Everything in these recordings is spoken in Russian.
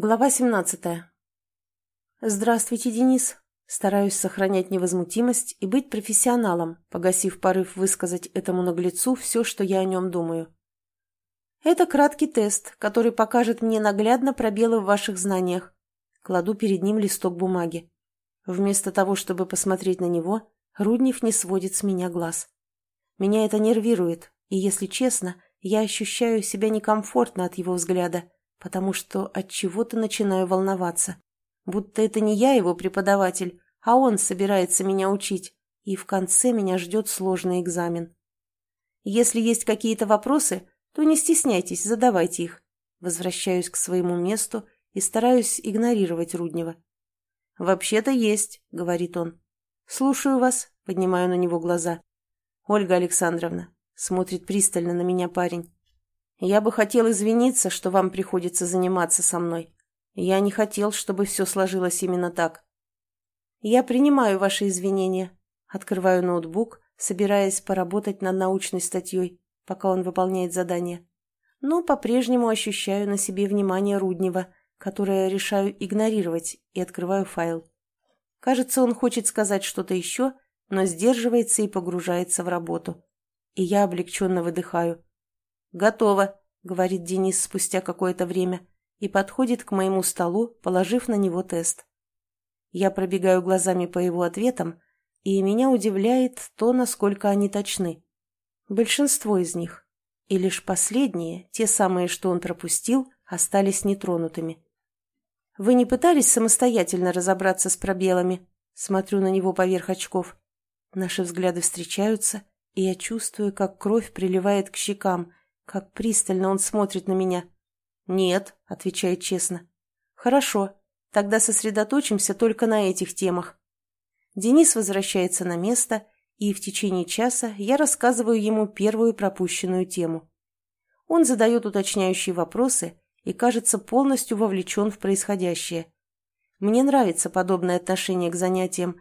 Глава 17. «Здравствуйте, Денис». Стараюсь сохранять невозмутимость и быть профессионалом, погасив порыв высказать этому наглецу все, что я о нем думаю. Это краткий тест, который покажет мне наглядно пробелы в ваших знаниях. Кладу перед ним листок бумаги. Вместо того, чтобы посмотреть на него, Руднев не сводит с меня глаз. Меня это нервирует, и, если честно, я ощущаю себя некомфортно от его взгляда – потому что от чего-то начинаю волноваться. Будто это не я его преподаватель, а он собирается меня учить, и в конце меня ждет сложный экзамен. Если есть какие-то вопросы, то не стесняйтесь, задавайте их. Возвращаюсь к своему месту и стараюсь игнорировать Руднева. «Вообще-то есть», — говорит он. «Слушаю вас», — поднимаю на него глаза. «Ольга Александровна», — смотрит пристально на меня парень. Я бы хотел извиниться, что вам приходится заниматься со мной. Я не хотел, чтобы все сложилось именно так. Я принимаю ваши извинения. Открываю ноутбук, собираясь поработать над научной статьей, пока он выполняет задание. Но по-прежнему ощущаю на себе внимание Руднева, которое решаю игнорировать, и открываю файл. Кажется, он хочет сказать что-то еще, но сдерживается и погружается в работу. И я облегченно выдыхаю. «Готово», — говорит Денис спустя какое-то время и подходит к моему столу, положив на него тест. Я пробегаю глазами по его ответам, и меня удивляет то, насколько они точны. Большинство из них. И лишь последние, те самые, что он пропустил, остались нетронутыми. «Вы не пытались самостоятельно разобраться с пробелами?» Смотрю на него поверх очков. Наши взгляды встречаются, и я чувствую, как кровь приливает к щекам, как пристально он смотрит на меня. «Нет», — отвечает честно. «Хорошо, тогда сосредоточимся только на этих темах». Денис возвращается на место, и в течение часа я рассказываю ему первую пропущенную тему. Он задает уточняющие вопросы и, кажется, полностью вовлечен в происходящее. Мне нравится подобное отношение к занятиям,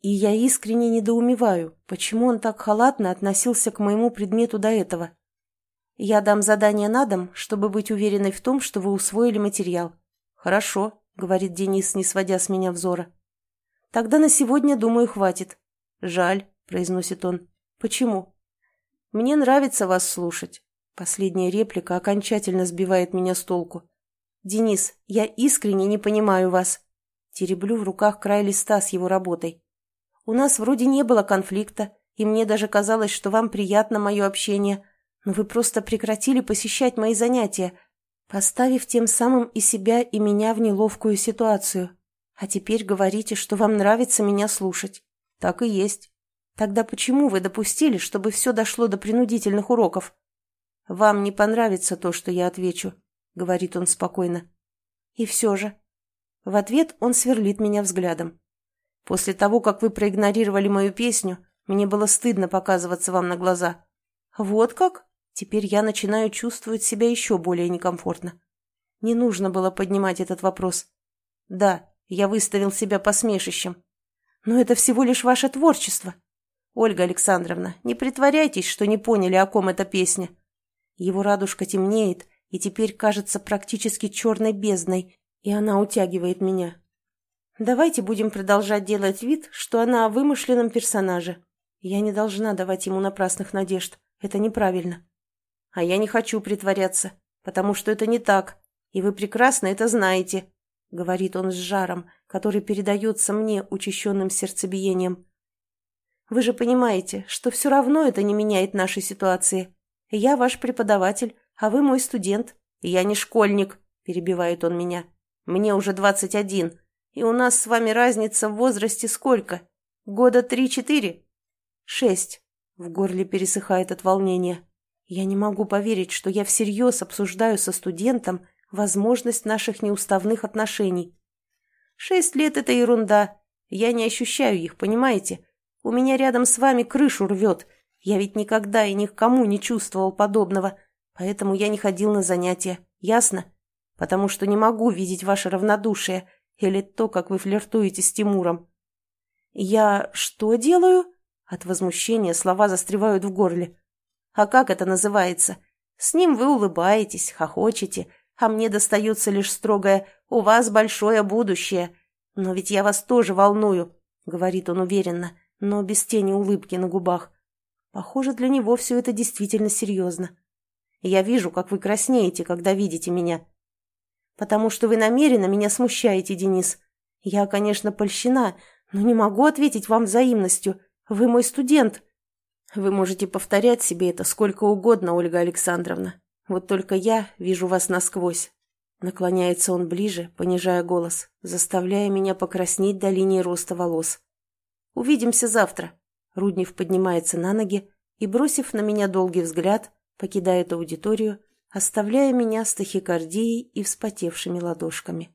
и я искренне недоумеваю, почему он так халатно относился к моему предмету до этого. Я дам задание на дом, чтобы быть уверенной в том, что вы усвоили материал. Хорошо, говорит Денис, не сводя с меня взора. Тогда на сегодня, думаю, хватит. Жаль, произносит он. Почему? Мне нравится вас слушать. Последняя реплика окончательно сбивает меня с толку. Денис, я искренне не понимаю вас. Тереблю в руках край листа с его работой. У нас вроде не было конфликта, и мне даже казалось, что вам приятно мое общение, но вы просто прекратили посещать мои занятия, поставив тем самым и себя, и меня в неловкую ситуацию. А теперь говорите, что вам нравится меня слушать. Так и есть. Тогда почему вы допустили, чтобы все дошло до принудительных уроков? Вам не понравится то, что я отвечу, говорит он спокойно. И все же. В ответ он сверлит меня взглядом. После того, как вы проигнорировали мою песню, мне было стыдно показываться вам на глаза. Вот как? Теперь я начинаю чувствовать себя еще более некомфортно. Не нужно было поднимать этот вопрос. Да, я выставил себя посмешищем. Но это всего лишь ваше творчество. Ольга Александровна, не притворяйтесь, что не поняли, о ком эта песня. Его радужка темнеет и теперь кажется практически черной бездной, и она утягивает меня. Давайте будем продолжать делать вид, что она о вымышленном персонаже. Я не должна давать ему напрасных надежд. Это неправильно. А я не хочу притворяться, потому что это не так, и вы прекрасно это знаете», — говорит он с жаром, который передается мне учащенным сердцебиением. «Вы же понимаете, что все равно это не меняет нашей ситуации. Я ваш преподаватель, а вы мой студент. Я не школьник», — перебивает он меня. «Мне уже двадцать один, и у нас с вами разница в возрасте сколько? Года три-четыре?» «Шесть». В горле пересыхает от волнения. Я не могу поверить, что я всерьез обсуждаю со студентом возможность наших неуставных отношений. Шесть лет — это ерунда. Я не ощущаю их, понимаете? У меня рядом с вами крышу рвет. Я ведь никогда и ни кому не чувствовал подобного. Поэтому я не ходил на занятия. Ясно? Потому что не могу видеть ваше равнодушие или то, как вы флиртуете с Тимуром. Я что делаю? От возмущения слова застревают в горле. А как это называется? С ним вы улыбаетесь, хохочете, а мне достается лишь строгое «У вас большое будущее». Но ведь я вас тоже волную, — говорит он уверенно, но без тени улыбки на губах. Похоже, для него все это действительно серьезно. Я вижу, как вы краснеете, когда видите меня. Потому что вы намеренно меня смущаете, Денис. Я, конечно, польщена, но не могу ответить вам взаимностью. Вы мой студент. Вы можете повторять себе это сколько угодно, Ольга Александровна. Вот только я вижу вас насквозь. Наклоняется он ближе, понижая голос, заставляя меня покраснеть до линии роста волос. Увидимся завтра. Руднев поднимается на ноги и, бросив на меня долгий взгляд, покидает аудиторию, оставляя меня с тахикардией и вспотевшими ладошками.